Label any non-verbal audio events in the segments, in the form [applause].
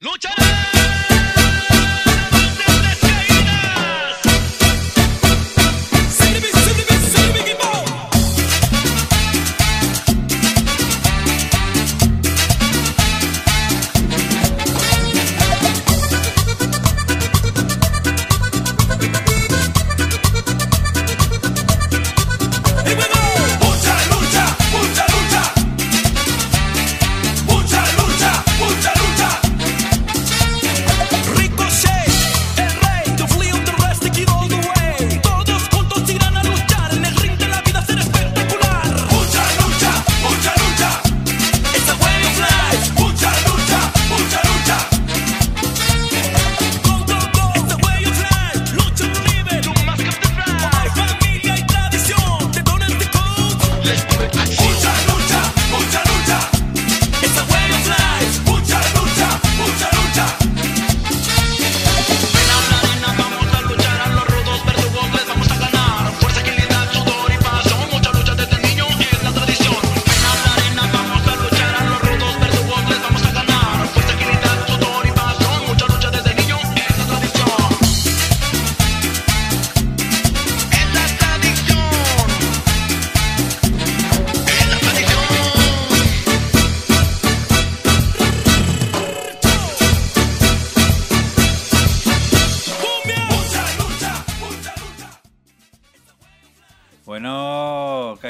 ¡Lucha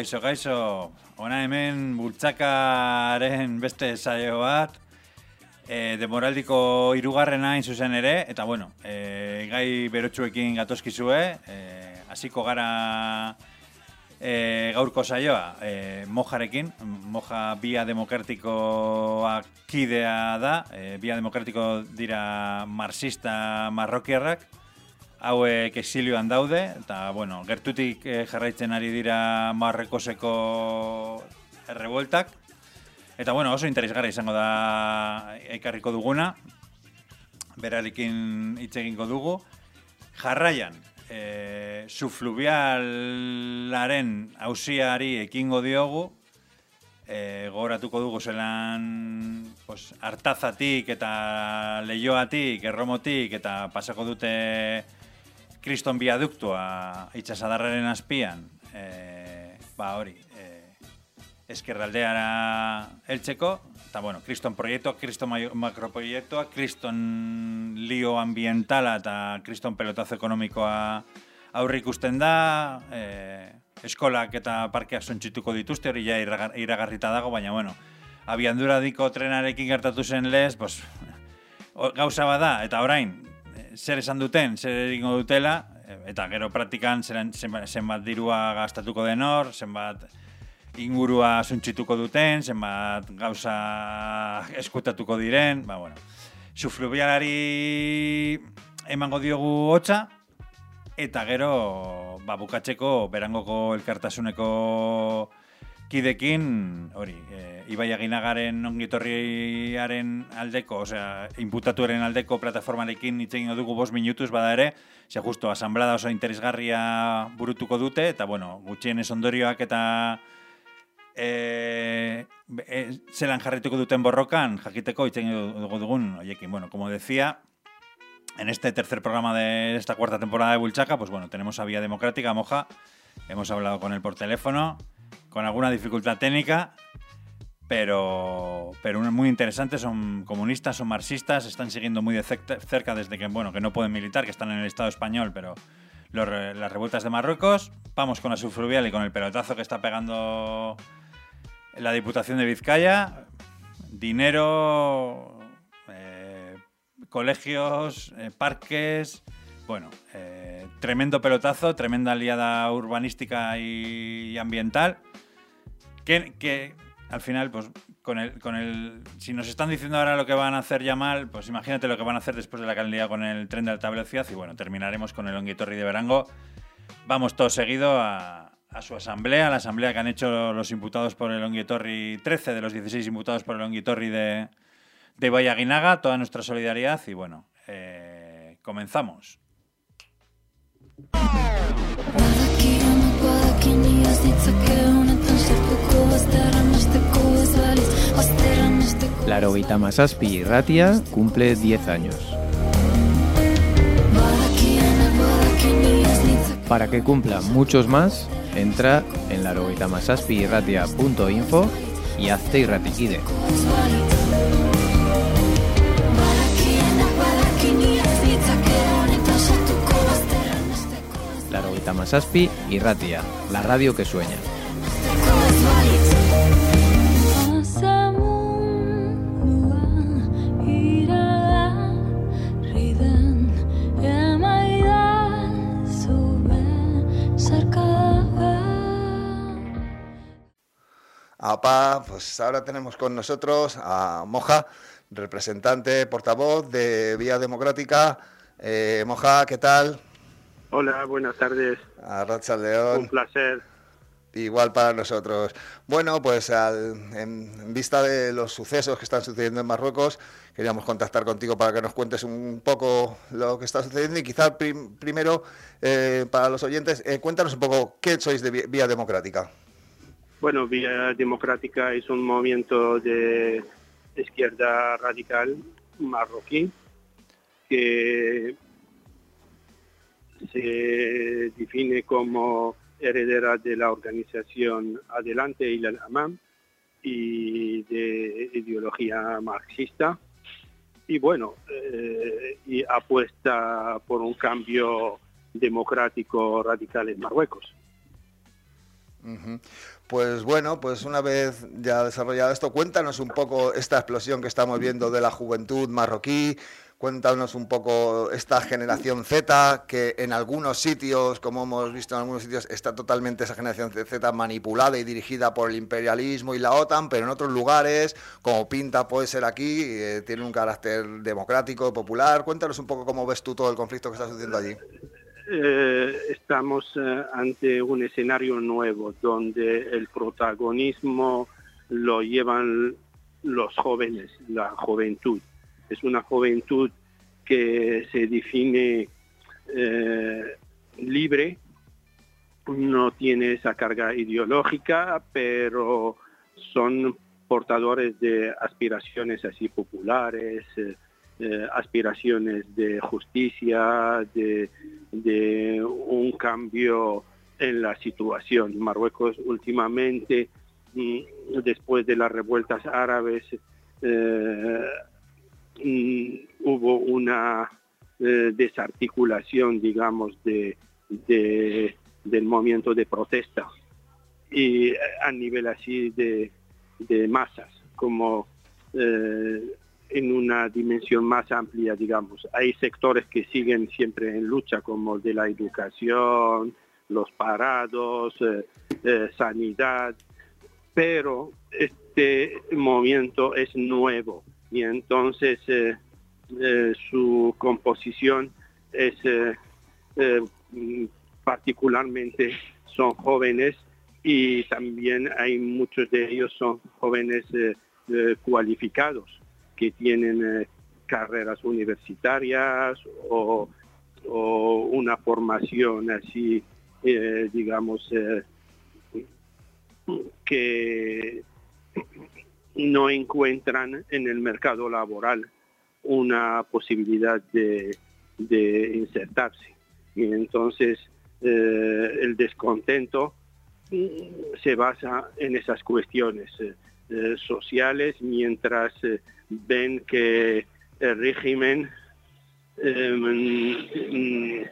kaixo, kaixo, ona hemen bultzakaren beste saio bat, e, demoraldiko irugarrena hain zuzen ere, eta bueno, e, gai berotxuekin gatozkizue, e, hasiko gara e, gaurko saioa, e, mojarekin, moja bia demokratikoa kidea da, e, bia demokratiko dira marxista marrokiarrak, hauek exilioan daude, eta, bueno, gertutik eh, jarraitzen ari dira marrekoseko errebueltak. Eta, bueno, oso interesgarra izango da ekarriko duguna, berarikin hitz egingo dugu. Jarraian, e, sufluvialaren hausiari ekingo diogu, e, gogoratuko dugu zelan pues, hartazatik eta leioatik, erromotik, eta pasako dute kriston biaduktua itxasadarraren azpian, e, ba hori, e, eskerraldeara heltzeko, eta bueno, kriston proiektua, kriston makroproiektua, kriston lio ambientala eta kriston pelotazo ekonomikoa aurri ikusten da, e, eskolak eta parkeak sontxituko dituzte, hori ja iragarrita dago, baina bueno, abiandura diko trenarekin gertatu zen lez, pues, [laughs] gauza bada, eta orain, zer esan duten, zer egingo dutela, eta gero praktikan zenbat dirua gastatuko den hor, zenbat ingurua suntxituko duten, zenbat gauza eskutatuko diren, ba, bueno. Suflubialari emango diogu hotza, eta gero ba, bukatzeko berangoko elkartasuneko kidekin, hori, e, Ibai Aginagaren ongitorriaren aldeko, osea, inputatuaren aldeko plataformarekin hitz egin dugu bost minutuz bada ere, ze justo, asamblada oso interesgarria burutuko dute, eta bueno, gutxien ondorioak eta e, e, zelan jarrituko duten borrokan, jakiteko hitz egin dugu dugun, oiekin, bueno, como decía, en este tercer programa de esta cuarta temporada de Bulchaca, pues bueno, tenemos a Vía Democrática, Moja, hemos hablado con él por teléfono, con alguna dificultad técnica, pero, pero muy interesantes, son comunistas, son marxistas, están siguiendo muy de cerca desde que, bueno, que no pueden militar, que están en el Estado español, pero las revueltas de Marruecos. Vamos con la subfluvial y con el pelotazo que está pegando la Diputación de Vizcaya. Dinero, eh, colegios, eh, parques, bueno, eh, tremendo pelotazo, tremenda aliada urbanística y ambiental que, al final, pues con el, con el. Si nos están diciendo ahora lo que van a hacer ya mal, pues imagínate lo que van a hacer después de la calidad con el tren de alta velocidad. Y bueno, terminaremos con el Onguitorri de Verango. Vamos todo seguido a, su asamblea, la asamblea que han hecho los imputados por el Onguitorri, 13 de los 16 imputados por el Onguitorri de, de Vallaguinaga. Toda nuestra solidaridad y bueno, eh, comenzamos. La Masaspi Ratia cumple 10 años. Para que cumpla muchos más, entra en larogeitamasazpirratia.info y hazte irratikide. Larogeita Masaspi y Ratia, la radio que sueña. APA, pues ahora tenemos con nosotros a Moja, representante, portavoz de Vía Democrática. Eh, Moja, ¿qué tal? Hola, buenas tardes. A Racha León. Un placer. Igual para nosotros. Bueno, pues en, vista de los sucesos que están sucediendo en Marruecos, queríamos contactar contigo para que nos cuentes un poco lo que está sucediendo y quizá primero, eh, para los oyentes, eh, cuéntanos un poco qué sois de Vía Democrática. Bueno, Vía Democrática es un movimiento de izquierda radical marroquí que se define como heredera de la organización Adelante y la AMAM y de ideología marxista. Y bueno, eh, y apuesta por un cambio democrático radical en Marruecos. Pues bueno, pues una vez ya desarrollado esto, cuéntanos un poco esta explosión que estamos viendo de la juventud marroquí, cuéntanos un poco esta generación Z, que en algunos sitios, como hemos visto en algunos sitios, está totalmente esa generación Z manipulada y dirigida por el imperialismo y la OTAN, pero en otros lugares, como pinta puede ser aquí, eh, tiene un carácter democrático, popular. Cuéntanos un poco cómo ves tú todo el conflicto que está sucediendo allí. Eh, estamos eh, ante un escenario nuevo donde el protagonismo lo llevan los jóvenes, la juventud. Es una juventud que se define eh, libre, no tiene esa carga ideológica, pero son portadores de aspiraciones así populares, eh, aspiraciones de justicia, de, un cambio en la situación. Marruecos últimamente, mm, después de las revueltas árabes, eh, mm, hubo una eh, desarticulación, digamos, de, del movimiento de protesta y a nivel así de, masas, como en una dimensión más amplia, digamos. Hay sectores que siguen siempre en lucha, como el de la educación, los parados, eh, eh, sanidad, pero este movimiento es nuevo y entonces eh, su composición es particularmente son jóvenes y también hay muchos de ellos son jóvenes cualificados que tienen eh, carreras universitarias o, una formación así, eh, digamos, eh, que no encuentran en el mercado laboral una posibilidad de, insertarse. Y entonces el descontento se basa en esas cuestiones sociales, mientras ven que el régimen em,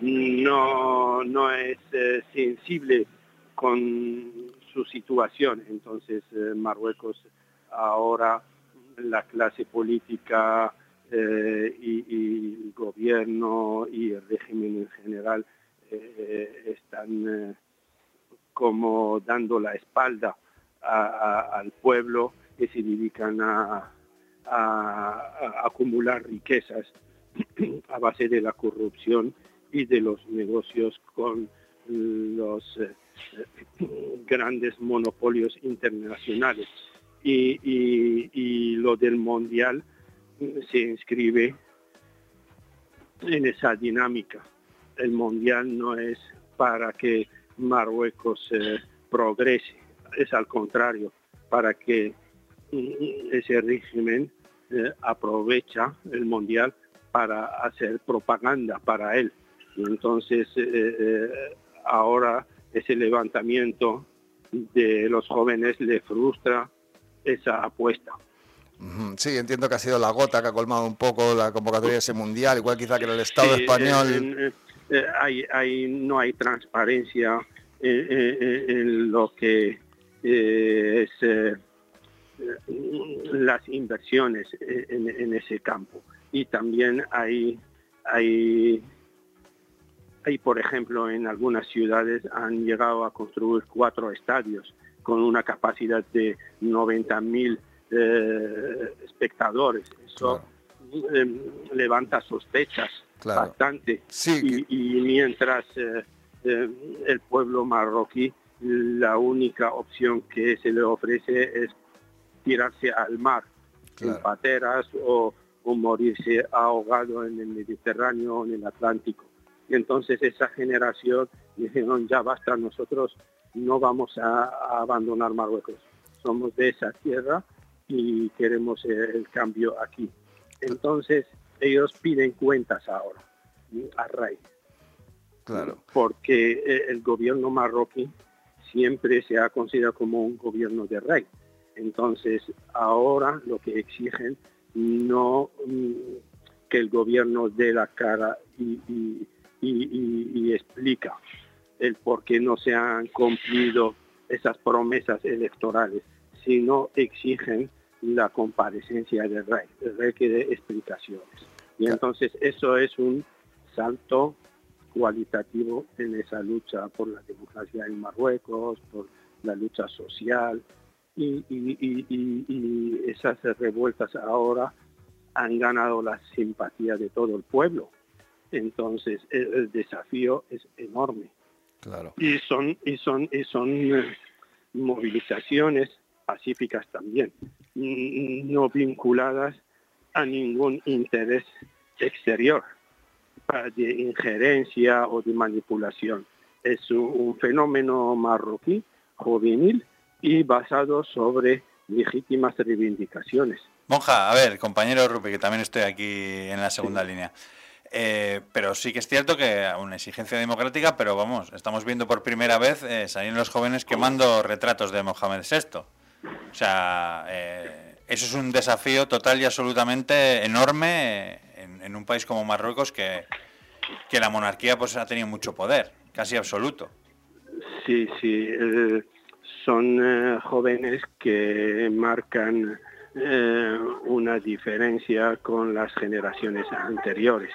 no, no es eh, sensible con su situación. Entonces eh, Marruecos ahora la clase política eh, y, el gobierno y el régimen en general están como dando la espalda al pueblo que se dedican a, acumular riquezas [clears throat] a base de la corrupción y de los negocios con los eh, [clears throat] grandes monopolios internacionales. Y, lo del mundial se inscribe en esa dinámica. El mundial no es para que Marruecos eh, progrese, es al contrario, para que ese régimen eh, aprovecha el mundial para hacer propaganda para él. Y entonces ahora ese levantamiento de los jóvenes le frustra esa apuesta. Sí, entiendo que ha sido la gota que ha colmado un poco la convocatoria de ese mundial, igual quizá que en el Estado español. hay, no hay transparencia en, lo que es las inversiones en, ese campo. Y también hay, hay, hay, por ejemplo, en algunas ciudades han llegado a construir cuatro estadios con una capacidad de 90.000 eh, espectadores. Eso em, levanta sospechas bastante. Y, mientras eh, el pueblo marroquí, la única opción que se le ofrece es tirarse al mar en pateras o, morirse ahogado en el Mediterráneo o en el Atlántico. Y entonces esa generación dijeron, ya basta, nosotros no vamos a abandonar Marruecos. Somos de esa tierra y queremos el cambio aquí. Entonces, ellos piden cuentas ahora a raíz. Claro. Porque eh, el gobierno marroquí siempre se ha considerado como un gobierno de rey. Entonces, ahora lo que exigen no mm, que el gobierno dé la cara y, y, explica el por qué no se han cumplido esas promesas electorales, sino exigen la comparecencia del rey. El rey quiere explicaciones. Y entonces eso es un salto cualitativo en esa lucha por la democracia en Marruecos, por la lucha social. Y, esas revueltas ahora han ganado la simpatía de todo el pueblo. Entonces el, desafío es enorme. Claro. Y son, y son, y son eh, movilizaciones pacíficas también, no vinculadas a ningún interés exterior de injerencia o de manipulación. Es un fenómeno marroquí, juvenil y basado sobre legítimas reivindicaciones. Monja, a ver, compañero Rupe, que también estoy aquí en la segunda línea. Eh, pero sí que es cierto que una exigencia democrática, pero vamos, estamos viendo por primera vez eh, salir los jóvenes quemando retratos de Mohamed VI. O sea, eh, eso es un desafío total y absolutamente enorme en, un país como Marruecos que, que, la monarquía pues ha tenido mucho poder, casi absoluto. Sí, sí, eh, son eh, jóvenes que marcan una diferencia con las generaciones anteriores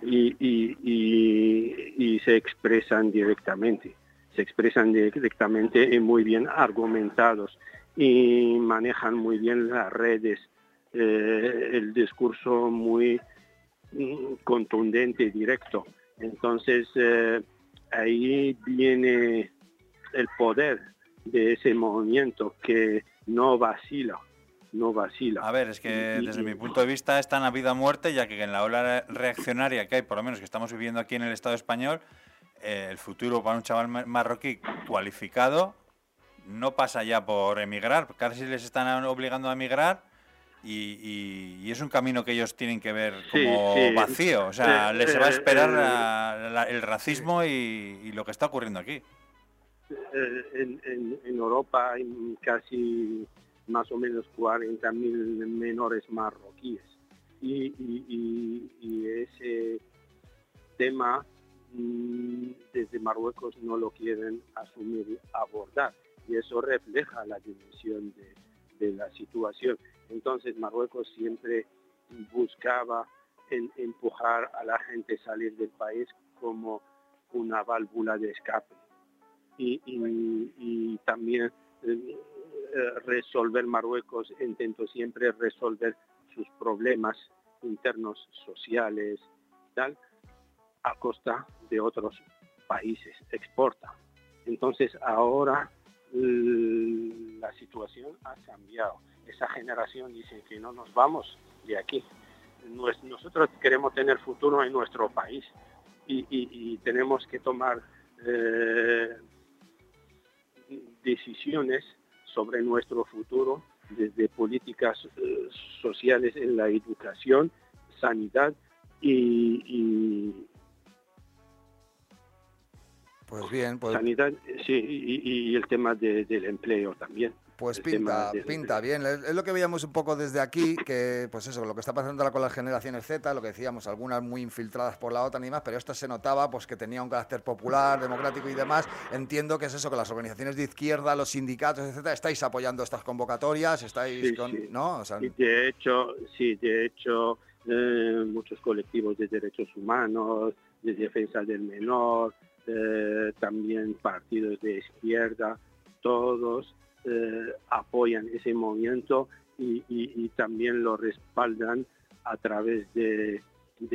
y, y se expresan directamente, se expresan directamente y muy bien argumentados y manejan muy bien las redes, eh, el discurso muy contundente y directo. Entonces eh, ahí viene el poder de ese movimiento que no vacila, no vacila. A ver, es que desde mi punto de vista están a vida o muerte, ya que en la ola reaccionaria que hay, por lo menos que estamos viviendo aquí en el Estado español, eh, el futuro para un chaval marroquí cualificado no pasa ya por emigrar, casi les están obligando a emigrar y, es un camino que ellos tienen que ver como vacío. O sea, eh, les va a eh, esperar el racismo y, lo que está ocurriendo aquí. Eh, en, Europa hay casi más o menos 40.000 menores marroquíes y, y ese tema mm, desde Marruecos no lo quieren asumir, abordar y eso refleja la dimensión de, la situación. Entonces Marruecos siempre buscaba empujar a la gente a salir del país como una válvula de escape y, también eh, resolver Marruecos intentó siempre resolver sus problemas internos sociales tal a costa de otros países exporta entonces ahora la situación ha cambiado. Esa generación dice que no nos vamos de aquí. Nosotros queremos tener futuro en nuestro país y, tenemos que tomar eh, decisiones sobre nuestro futuro desde políticas eh, sociales en la educación, sanidad y, pues bien, pues... sanidad, sí, y, el tema del empleo también. Pues pinta, pinta bien. Es lo que veíamos un poco desde aquí, que pues eso, lo que está pasando ahora con las generaciones Z, lo que decíamos, algunas muy infiltradas por la OTAN y demás, pero esto se notaba pues que tenía un carácter popular, democrático y demás. Entiendo que es eso, que las organizaciones de izquierda, los sindicatos, etcétera, estáis apoyando estas convocatorias, estáis con, ¿no? de hecho, sí, de hecho, eh, muchos colectivos de derechos humanos, de defensa del menor, eh, también partidos de izquierda, todos eh, apoyan ese movimiento y, también lo respaldan a través de,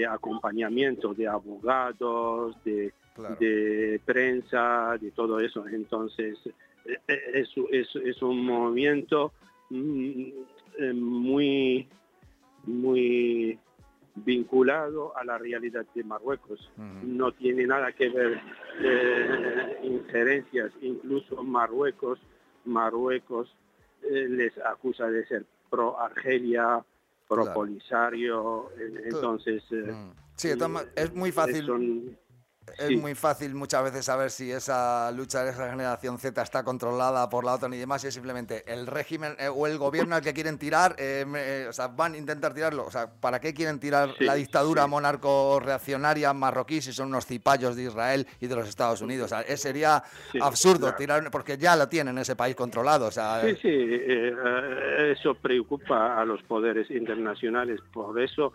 acompañamiento de abogados, de, prensa, de todo eso. Entonces, eh, es, es, un movimiento mm, muy vinculado a la realidad de Marruecos. No tiene nada que ver injerencias, incluso Marruecos Marruecos eh, les acusa de ser pro Argelia, pro Polisario, entonces... Eh, mm. Sí, es muy fácil es muy fácil muchas veces saber si esa lucha de esa generación Z está controlada por la OTAN y demás, y es simplemente el régimen eh, o el gobierno al que quieren tirar, eh, eh, o sea, van a intentar tirarlo. O sea, ¿para qué quieren tirar la dictadura monarco-reaccionaria marroquí si son unos cipayos de Israel y de los Estados Unidos? O sea, sería absurdo tirar, porque ya lo tienen ese país controlado. O sea, sí, sí, eso preocupa a los poderes internacionales, por eso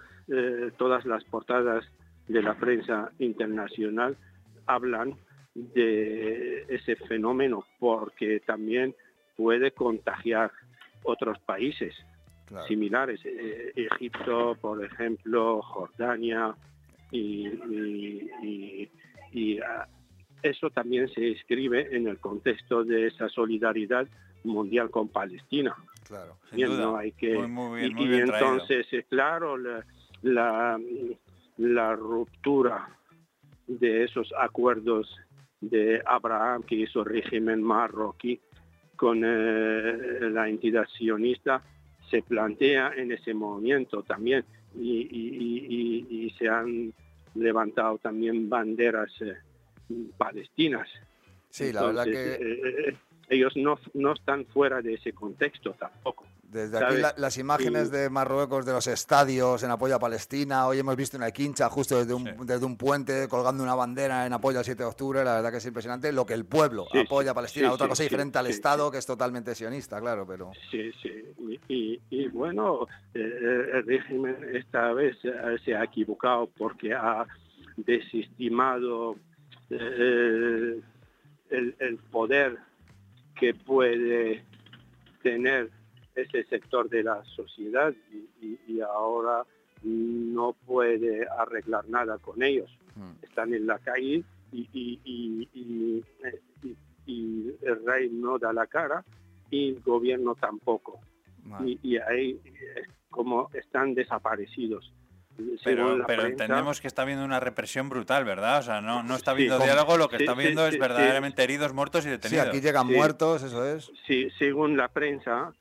todas las portadas de la prensa internacional hablan de ese fenómeno porque también puede contagiar otros países similares, eh, Egipto, por ejemplo, Jordania, y, ah, eso también se escribe en el contexto de esa solidaridad mundial con Palestina. Claro, no hay que y, entonces, eh, claro, la la ruptura de esos acuerdos de Abraham que hizo el régimen marroquí con eh, la entidad sionista se plantea en ese movimiento también y, se han levantado también banderas eh, palestinas. Sí, la verdad que... Eh, ellos no, no están fuera de ese contexto tampoco. Desde aquí las imágenes de Marruecos de los estadios en apoyo a Palestina. Hoy hemos visto una quincha justo desde un, desde un puente colgando una bandera en apoyo al 7 de octubre. La verdad que es impresionante lo que el pueblo apoya a Palestina. Otra cosa diferente al Estado que es totalmente sionista, claro, pero... Sí, sí. Y, bueno, eh, el régimen esta vez se ha equivocado porque ha desestimado eh, el, el poder que puede tener ese sector de la sociedad y, ahora no puede arreglar nada con ellos. Mm. Están en la calle y, el rey no da la cara y el gobierno tampoco. Y, ahí como están desaparecidos. Pero, pero entendemos que está habiendo una represión brutal, ¿verdad? O sea, no, no está habiendo diálogo, lo que está viendo es verdaderamente heridos, muertos y detenidos. Sí, aquí llegan muertos, eso es. Sí, según la prensa,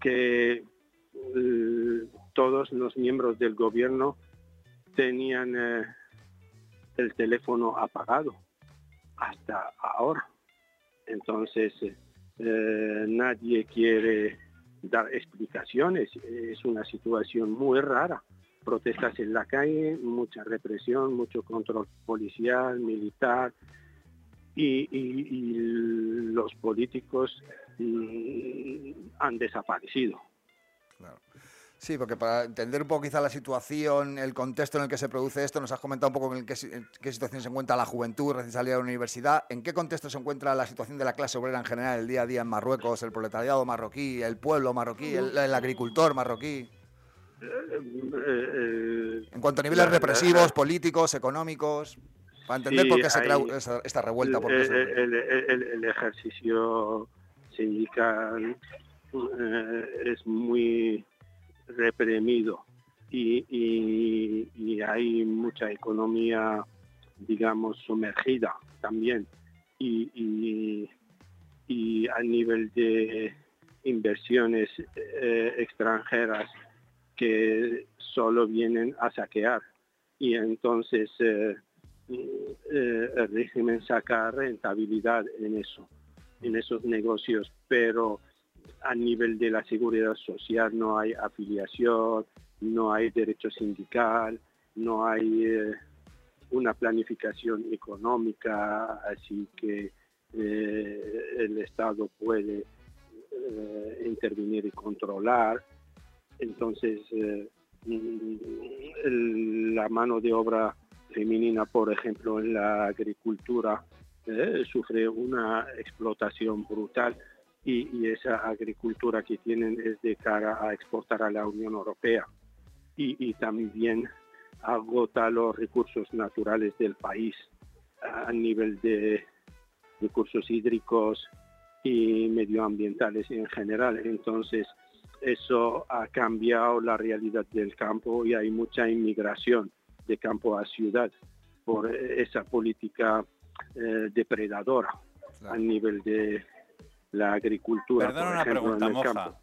que todos los miembros del gobierno tenían eh, el teléfono apagado hasta ahora. Entonces, eh, nadie quiere dar explicaciones. Es una situación muy rara. Protestas en la calle, mucha represión, mucho control policial, militar, y, los políticos mm, han desaparecido. Sí, porque para entender un poco quizá la situación, el contexto en el que se produce esto, nos has comentado un poco en, qué, situación se encuentra la juventud recién salida de la universidad, en qué contexto se encuentra la situación de la clase obrera en general, el día a día en Marruecos, el proletariado marroquí, el pueblo marroquí, el, agricultor marroquí. Eh, eh, en cuanto a niveles represivos, políticos, económicos. Para entender por qué se crea esta, revuelta. el, ejercicio sindical eh, es muy reprimido y, hay mucha economía, digamos, sumergida también. Y, y a nivel de inversiones eh, extranjeras que solo vienen a saquear y entonces eh, eh, el régimen saca rentabilidad en eso, en esos negocios, pero a nivel de la seguridad social no hay afiliación, no hay derecho sindical, no hay eh, una planificación económica, así que eh, el Estado puede eh, intervenir y controlar. Entonces, la mano de obra femenina, por ejemplo, en la agricultura, sufre una explotación brutal y, esa agricultura que tienen es de cara a exportar a la Unión Europea y, también agota los recursos naturales del país a nivel de recursos hídricos y medioambientales en general. Entonces, eso ha cambiado la realidad del campo y hay mucha inmigración de campo a ciudad por esa política eh, depredadora a nivel de la agricultura. Perdón una pregunta, Moja,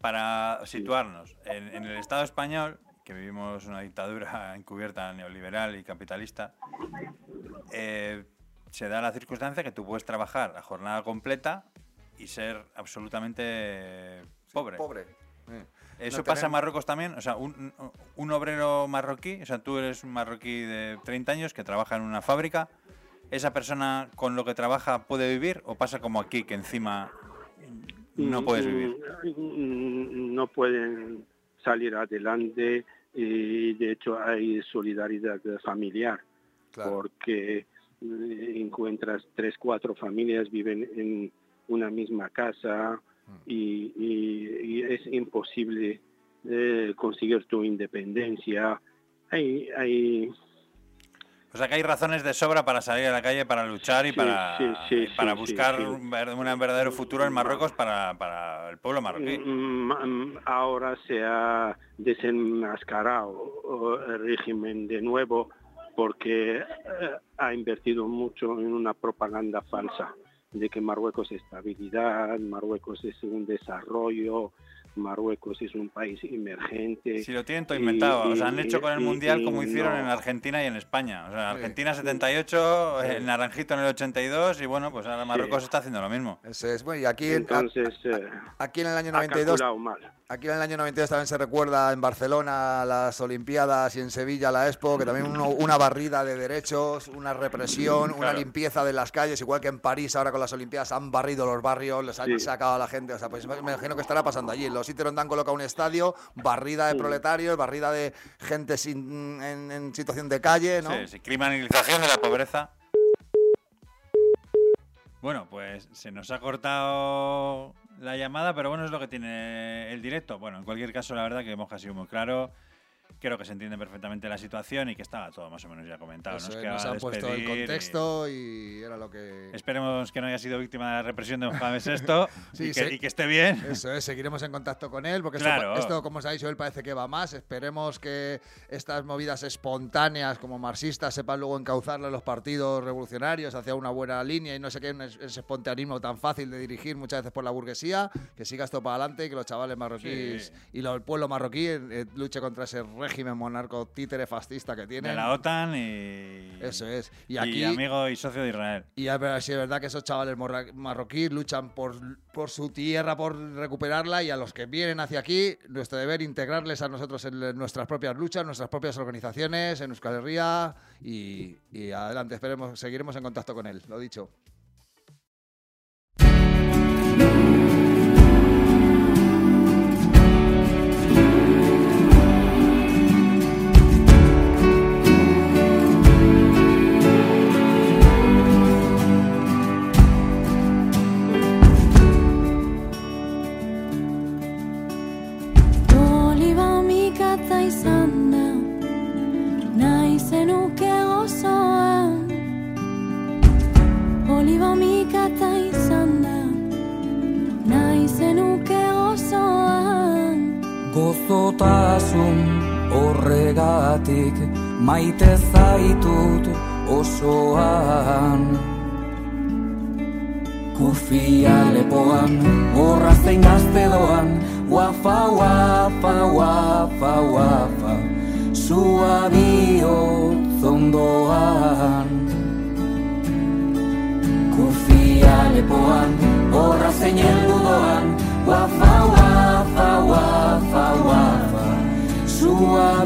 para situarnos. En, el Estado español, que vivimos una dictadura [laughs] encubierta neoliberal y capitalista, eh, se da la circunstancia que tú puedes trabajar a jornada completa y ser absolutamente pobre. Pobre. ¿Eso pasa en Marruecos también? O sea, un, un, obrero marroquí, o sea, tú eres un marroquí de 30 años que trabaja en una fábrica esa persona con lo que trabaja puede vivir o pasa como aquí que encima no puedes vivir? Mm, no pueden salir adelante y de hecho hay solidaridad familiar porque eh, encuentras tres, cuatro familias viven en una misma casa mm. y, es imposible eh, conseguir tu independencia. Hay, hay o sea que hay razones de sobra para salir a la calle, para luchar y para, para buscar un, verdadero futuro en Marruecos para, el pueblo marroquí. Mm, mm, ahora se ha desenmascarado el régimen de nuevo porque eh, ha invertido mucho en una propaganda falsa de que Marruecos es estabilidad, Marruecos es un desarrollo, Marruecos es un país emergente. Si lo tienen todo inventado. o sea, han hecho con el Mundial como hicieron en Argentina y en España. O sea, Argentina 78, el Naranjito en el 82 y bueno, pues ahora Marruecos está haciendo lo mismo. Eso es. Bueno, y aquí, Entonces, eh, aquí en el año 92... Mal. Aquí en el año 92 también se recuerda en Barcelona las Olimpiadas y en Sevilla la Expo, que también una barrida de derechos, una represión, una limpieza de las calles, igual que en París ahora con las Olimpiadas han barrido los barrios, les han sacado a la gente. O sea, pues me imagino que estará pasando allí. Los sitios donde han colocado un estadio, barrida de proletarios, barrida de gente sin, en, situación de calle, ¿no? Sí, sí, criminalización de la pobreza. Bueno, pues se nos ha cortado la llamada, pero bueno, es lo que tiene el directo. Bueno, en cualquier caso, la verdad que hemos sido muy claro creo que se entiende perfectamente la situación y que estaba todo más o menos ya comentado. nos, han puesto el contexto y... era lo que... Esperemos que no haya sido víctima de la represión de Mohamed VI [laughs] y, que, esté bien. Eso es, seguiremos en contacto con él porque esto, como os ha dicho él, parece que va más. Esperemos que estas movidas espontáneas como marxistas sepan luego encauzarle a los partidos revolucionarios hacia una buena línea y no se quede ese espontaneismo tan fácil de dirigir muchas veces por la burguesía, que siga esto para adelante y que los chavales marroquíes y el pueblo marroquí eh, luche contra ese régimen monarco títere fascista que tiene. De la OTAN y. Eso es. Y aquí. amigo y socio de Israel. Y a ver si es verdad que esos chavales marroquíes luchan por, por su tierra, por recuperarla, y a los que vienen hacia aquí, nuestro deber integrarles a nosotros en nuestras propias luchas, nuestras propias organizaciones, en Euskal Herria, y, y adelante, esperemos, seguiremos en contacto con él, lo dicho. Gozotasun horregatik maite zaitut osoan. Kufia lepoan, gorra zein gazte doan Wafa, wafa, wafa, wafa Zua bihotz ondoan Kufia lepoan, gorra zein heldu doan Wafa, wafa, wafa, wafa Zua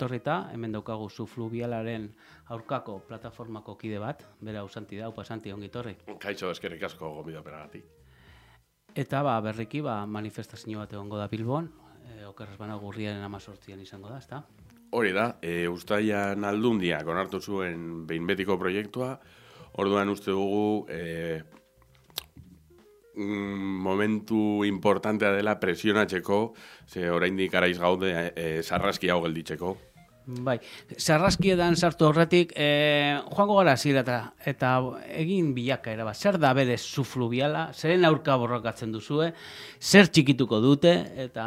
etorrita, hemen daukagu zu fluvialaren aurkako plataformako kide bat, bera usanti da, upa santi ongi torri. Kaixo eskerrik asko gomida peragatik. Eta ba, berriki ba, manifestazio bat egongo da Bilbon, e, okerrez bana gurriaren amazortzian izango da, ezta? Hori da, e, ustaian aldundiak onartu zuen behin betiko proiektua, orduan uste dugu e, mm, momentu importantea dela presionatzeko, ze oraindik araiz gaude e, sarraski hau gelditzeko. Bai, sarraskiedan sartu horretik, e, joango gara zirata, eta egin bilakaera bat, zer da berez zu fluviala, zeren aurka borrokatzen duzue, zer txikituko dute, eta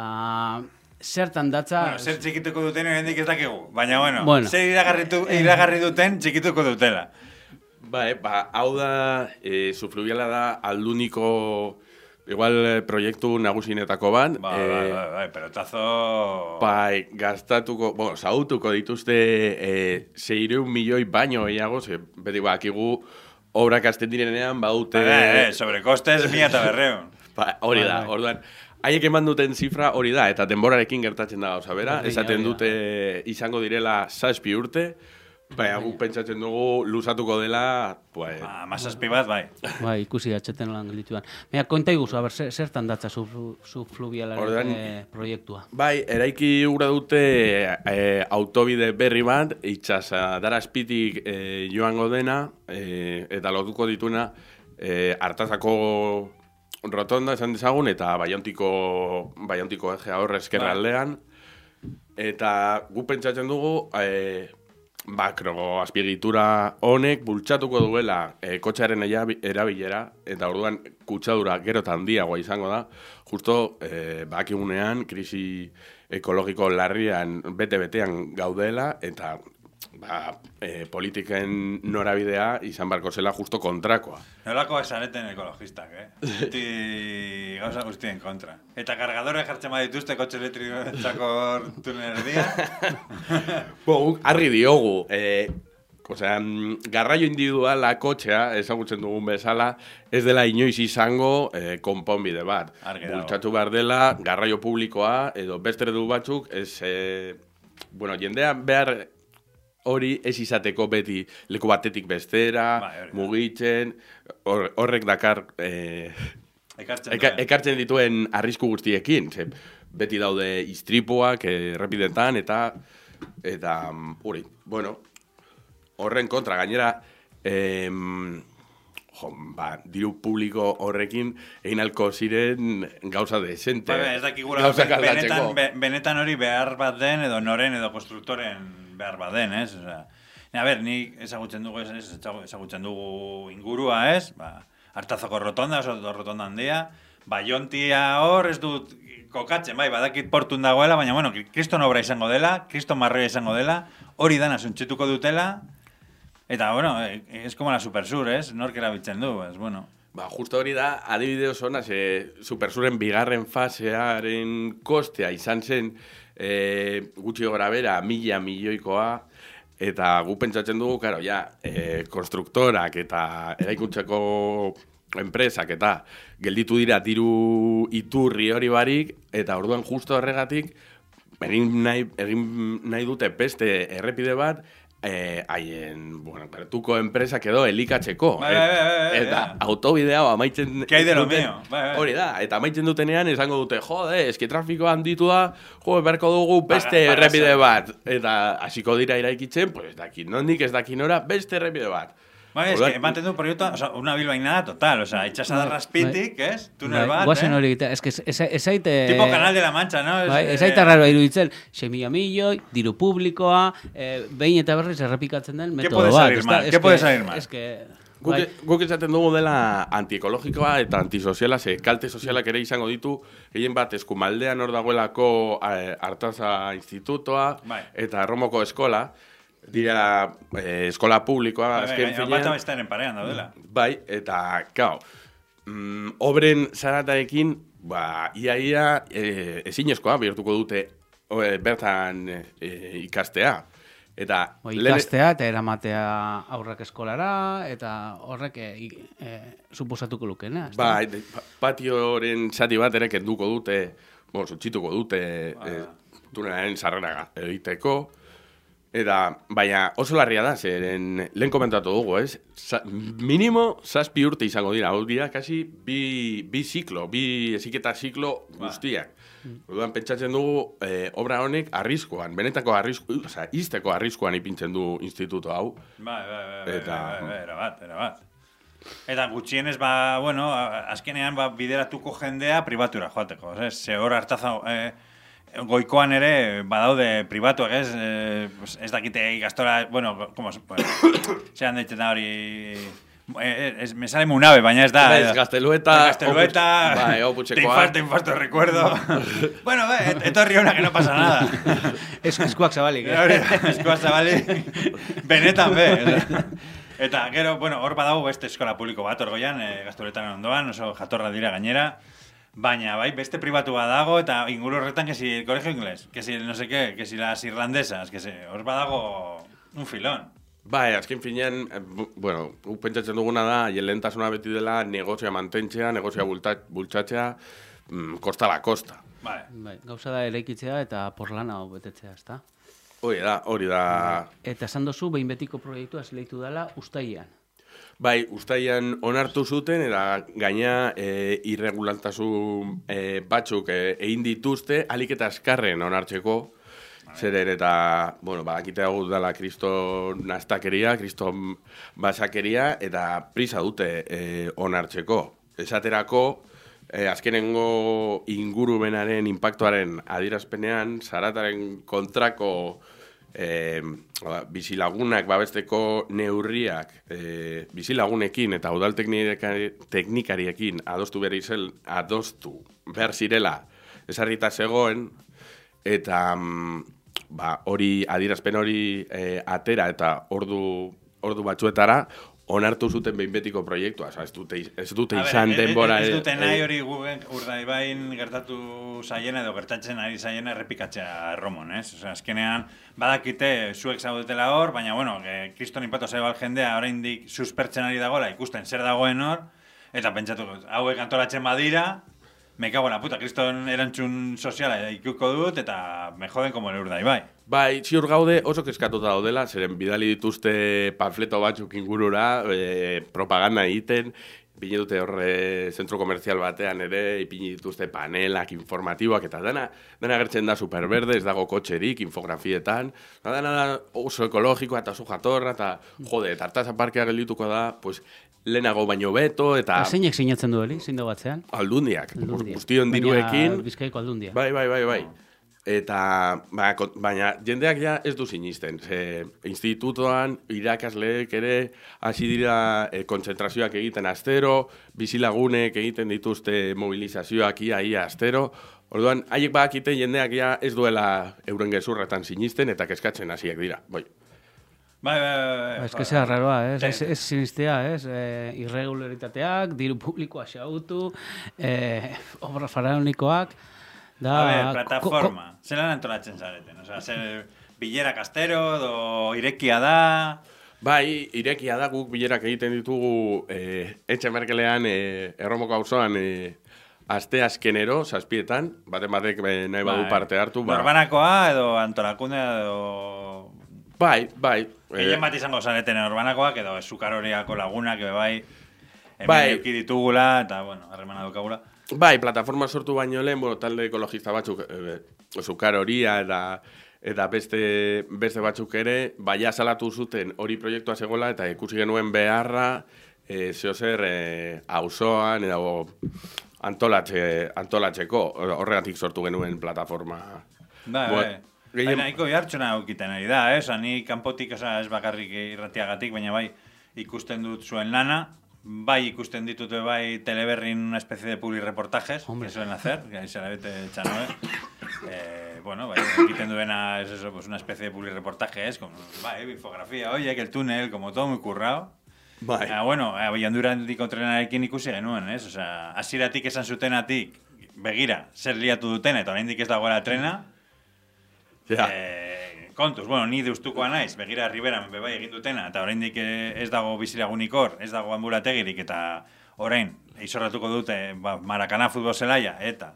zertan datza... Bueno, zer txikituko duten oraindik ez dakigu, baina bueno, Bueno. zer iragarri, du- iragarri duten txikituko dutela. Ba, e, ba, hau da, e, zufluviala da alduniko igual eh, proiektu nagusinetako bat. Bai, eh, bai, bai, bai, pelotazo... Bai, gastatuko, bueno, sautuko dituzte eh, zeireun milioi baino gehiago, ze beti bakigu obrak azten direnean baute... Eh, eh, sobrekostes mila eta berreun. [laughs] Ba, hori Bai, da, bai. orduan. Haiek eman duten zifra hori da, eta denborarekin gertatzen da gauza, bera? Berdina, Esaten dute izango direla zazpi urte, baina guk pentsatzen dugu luzatuko dela, pues, Ba, masazpi bat, bai. Bai, ikusi atxeten lan gelituan. Baina, konta iguzu, aber, zer- zertan datza subflu- subfluvialaren eh, proiektua. Bai, eraiki gura dute e, autobide berri bat, itxasa dara espitik e, joango dena, e, eta lotuko dituna, e, hartazako rotonda esan dezagun, eta baiontiko, baiontiko egea horre eskerra Bai. aldean. Eta gu pentsatzen dugu, e, bakro azpiegitura honek bultzatuko duela e, kotxearen erabi- erabilera, eta orduan kutsadura gero handiagoa izango da, justo e, bakigunean krisi ekologiko larrian bete-betean gaudela, eta ba, e, politiken norabidea izan barko zela justo kontrakoa. Nolako esareten ekologistak, eh? Guti gauza guztien kontra. Eta kargadore jartzen badituzte kotxe elektrikoetzako tunel erdia. [laughs] Bo, guk argi diogu, e, osea, mm, garraio individuala kotxea, ezagutzen dugun bezala, ez dela inoiz izango e, konponbide bat. Bultzatu behar dela, garraio publikoa, edo beste eredu batzuk, ez, e, bueno, jendea behar hori ez izateko beti leku batetik bestera, hori da. mugitzen, hor- horrek dakar... E, Ekartzen Eka, ekartzen dituen arrisku guztiekin, ze beti daude istripuak errepidetan eta eta hori, bueno, horren kontra gainera em, jo, ba, diru publiko horrekin egin alko ziren gauza desente. Bai, bai, ez dakigura be- benetan, benetan hori behar bat den edo noren edo konstruktoren behar bat den, ez? Osea, a ber, ni ezagutzen dugu, ez, ez, ezagutzen dugu ingurua, ez? Ba, hartazoko rotonda, oso rotonda handia, Baiontia hor ez dut kokatzen, bai, badakit portun dagoela, baina, bueno, kriston obra izango dela, kriston marroia izango dela, hori dana suntxetuko dutela, eta, bueno, es como la Supersur, ez? Nork erabiltzen du, ez, bueno. Ba, justo hori da, adibide oso ona, Supersuren bigarren fasearen kostea izan zen e, gutxi gora bera, mila milioikoa, eta gu pentsatzen dugu, karo, ja, e, konstruktorak eta eraikuntzeko enpresak eta gelditu dira diru iturri hori barik, eta orduan justo horregatik, egin nahi, egin nahi dute beste errepide bat, eh, haien, bueno, bertuko enpresak edo elikatzeko. Bai, bai, bai, bai, bai, eta bai. autobidea hau amaitzen... Que hay de lo duten- mío, bai. Hori da, eta amaitzen dutenean esango dute, jode, eski trafikoa handitu da, jo, beharko dugu beste errepide bat. Eta hasiko dira iraikitzen, pues ez dakit, nondik ez dakit nora, beste errepide bat. Bai, es Orduan- que ematen du proiektua, o sea, una bilbainada total, o sea, itxasada raspitik, ez? Tunel bat, Guazen eh? hori egitea, eske ez ez aite... Tipo Canal de la Mancha, no? Es, Bai, ez aita eh, raro iruditzen, 6 mila milioi, diru publikoa, eh, behin eta berriz errepikatzen den metodo puede bat. salir ezta? mal? Es ¿Qué que- puede salir mal? Es que... Guk, bai, guk esaten dugu dela antiekologikoa eta antisoziala, ze kalte sozialak ere izango ditu, gehien bat eskumaldean hor dagoelako eh, Artaza Institutoa Bai. eta Romoko Eskola, dira eh, eskola publikoa, bai, azken bai, Bata finean. bestaren parean daudela. Bai, eta, kao, mm, obren zarataekin, ba, ia, ia, e, ezinezkoa bihurtuko dute e, bertan e, ikastea. Eta, lehen- ikastea eta eramatea aurrak eskolara, eta horrek e, e, suposatuko lukena. Bai, de- pa- patioren zati bat ere kenduko dute, bueno, zutxituko dute e, tunelaren sarrera egiteko. Eta, baina oso larria da, zeren lehen komentatu dugu, ez? Sa, minimo zazpi urte izango dira, hau dira, kasi bi, bi ziklo, bi eziketa ziklo guztiak. Orduan pentsatzen dugu, eh, obra honek arriskuan, benetako arrisku, osea, izteko arriskuan ipintzen du instituto hau. Bai, bai, bai, bai, Eta- bai, bai, bai, erabat, erabat. Eta gutxienez, ba, bueno, azkenean ba, bideratuko jendea pribatura joateko, ez? Ze hor hartaza, eh, goikoan ere badaude pribatuak, ez? Eh, pues, ez dakite ikastora, bueno, como, bueno, [coughs] zean deitzen da hori... Eh, es, me sale un ave, baina ez da... Bai, eh, Gaztelueta, Gaztelueta, Oputx- bai, [laughs] te Oputxekoa. infarto, infarto, recuerdo. [laughs] bueno, be, et- etorri hona, que no pasa nada. [laughs] Ez, eskuak zabalik. eh? Eskoa zabalik, benetan be. Eta, gero, bueno, hor badago beste eskola publiko bat, orgoian, e, gazturetan ondoan, oso jatorra dira gainera. Baina, bai, beste pribatu badago, eta inguru horretan, que si el colegio inglés, que si no sé qué, que si las irlandesas, que si, hor badago un filón. Bai, azken finean, eh, bu- bueno, guk pentsatzen duguna da, hien lehentasuna beti dela negozioa mantentzea, negozioa bultzatzea, mm, kosta la kosta. Vale. Bai, gauza da eraikitzea eta porlana hau betetzea, ezta? Hori da, hori da, Eta esan dozu, behin betiko proiektua esleitu dela ustaian. Bai, ustaian onartu zuten eta gaina e, irregulantasun e, batzuk e, egin dituzte, alik eta askarren onartzeko, zeren eta, bueno, badakite hau dela kriston nastakeria, kriston basakeria, eta prisa dute e, onartzeko. Esaterako, e, azkenengo ingurumenaren impactuaren adirazpenean, zarataren kontrako e, ba, bizilagunak babesteko neurriak e, bizilagunekin eta udal teknikari- teknikariekin adostu behar izel, adostu behar zirela esarrita zegoen eta mm, ba, hori adirazpen hori e, atera eta ordu, ordu batzuetara onartu zuten behin betiko proiektua, Osa, ez dute, ez dute izan ez- ez- denbora... Ez e- dute e- nahi hori gu- urdaibain gertatu zaiena edo gertatzen ari zaiena errepikatzea erromon, ez? Osea, azkenean badakite zuek zaudetela hor, baina bueno, e, kriston impatu zaibal jendea oraindik suspertzen ari dagoela, ikusten zer dagoen hor, eta pentsatu, hauek antolatzen badira, me cago en la puta, kriston erantzun soziala ikuko dut, eta me joden como el urdaibai. Bai, ziur gaude oso keskatuta daudela, zeren bidali dituzte panfleto batzuk ingurura, e, propaganda egiten, ipini dute horre zentro komerzial batean ere, ipini dituzte panelak, informatiboak, eta dana, dana gertzen da superberde, ez dago kotxerik, infografietan, dana da oso ekologikoa eta oso jatorra, eta jode, hartaz parkea geldituko da, pues, lehenago baino beto, eta Eta zeinek sinatzen du hori, zein batzean? aldundiak, Aldundia. guztion diruekin, Bizkaiko aldundia. Bai, bai, bai, bai. Eta, ba, baina jendeak ja ez du sinisten. Ze, institutoan, irakasleek ere, hasi dira e, kontzentrazioak egiten astero, bizilagunek egiten dituzte mobilizazioak ia, ia astero. Orduan, haiek bakite jendeak ja ez duela euren gezurretan sinisten eta keskatzen hasiak dira. Bai. Bai, bai, bai, bai. Ez que sea raroa, ez? Sí. Ez, ez sinistea, ez? E, irregularitateak, diru publikoa xautu, e, obra faraonikoak, da... A ver, ko- plataforma. Zelan antolatzen zareten? Osea, zer bilera kastero, do irekia da... Bai, irekia da guk bilerak egiten ditugu e, etxe merkelean e, erromoko auzoan e, aste azkenero, zazpietan, baten batek e, nahi badu Bai. parte hartu. Ba. Norbanakoa edo antolakundea edo... Bai, bai. Gehien bat izango zareten norbanakoak edo ezukaroriako lagunak edo bai... Hemen Bai. eduki ditugula eta, bueno, harremana dukagula. Bai, plataforma sortu baino lehen, bueno, talde ekologista batzuk, e, zukar horia eta eta beste, beste batzuk ere, baia salatu zuten hori proiektua zegoela eta ikusi genuen beharra, e, zeo zer, e, auzoan edo antolatze, antolatzeko, horregatik sortu genuen plataforma. Bai, bai. Gehien- nahiko jartxuna aukiten ari da, eh? Osa, ni kanpotik, osa, ez bakarrik irratiagatik, baina bai ikusten dut zuen lana, bai ikusten ditut bai teleberrin una especie de publi reportajes, Hombre. que suelen hacer, que ahí se la bete Chanoe. Eh, bueno, bai, egiten duena es eso, pues una especie de publi reportajes, con, bai, infografía, oye, que el túnel, como todo muy currado. Bai. Ah, bueno, abiandurandiko trenarekin ikusi genuen, ez? Osea, hasieratik esan zutenatik, begira, zer liatu dutena, eta oraindik ez dagoela trena, Ja. Eh, kontuz, bueno, ni deustukoa naiz, begira Riberan bebai egin dutena, eta oraindik eh, ez dago bizilagunik hor, ez dago ambulategirik, eta orain, izorratuko dute ba, Marakana futbol zelaia, eta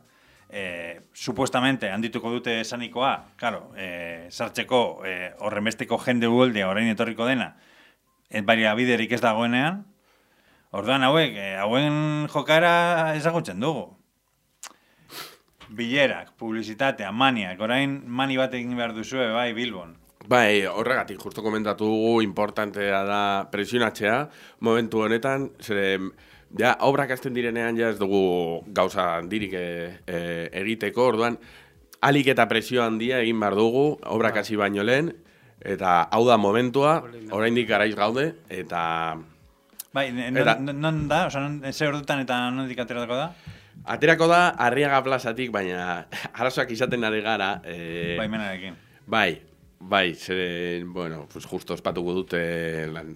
eh, supuestamente handituko dute esanikoa, claro, eh, sartzeko eh, horrenbesteko jende uholdea orain etorriko dena, et biderik ez dagoenean, orduan hauek, hauen jokara ezagutzen dugu. Bilerak, publizitatea, maniak, orain mani bat egin behar duzue, bai, Bilbon. Bai, horregatik justo komentatu dugu importantea da presionatzea. Momentu honetan, zere ja, obrak hasten direnean ja ez dugu gauza handirik e, e, egiteko, orduan alik eta presio handia egin behar dugu, obrak hasi baino lehen, eta hau da momentua, oraindik garaiz gaude, eta Bai, non, Eta- non, non da, oza, non, ze ordutan eta nondik ateratuko da? Aterako da Arriaga plazatik, baina arazoak izaten ari gara. E, Bai, menarekin. Bai, Bai, zeren, bueno, pues justo ospatuko dute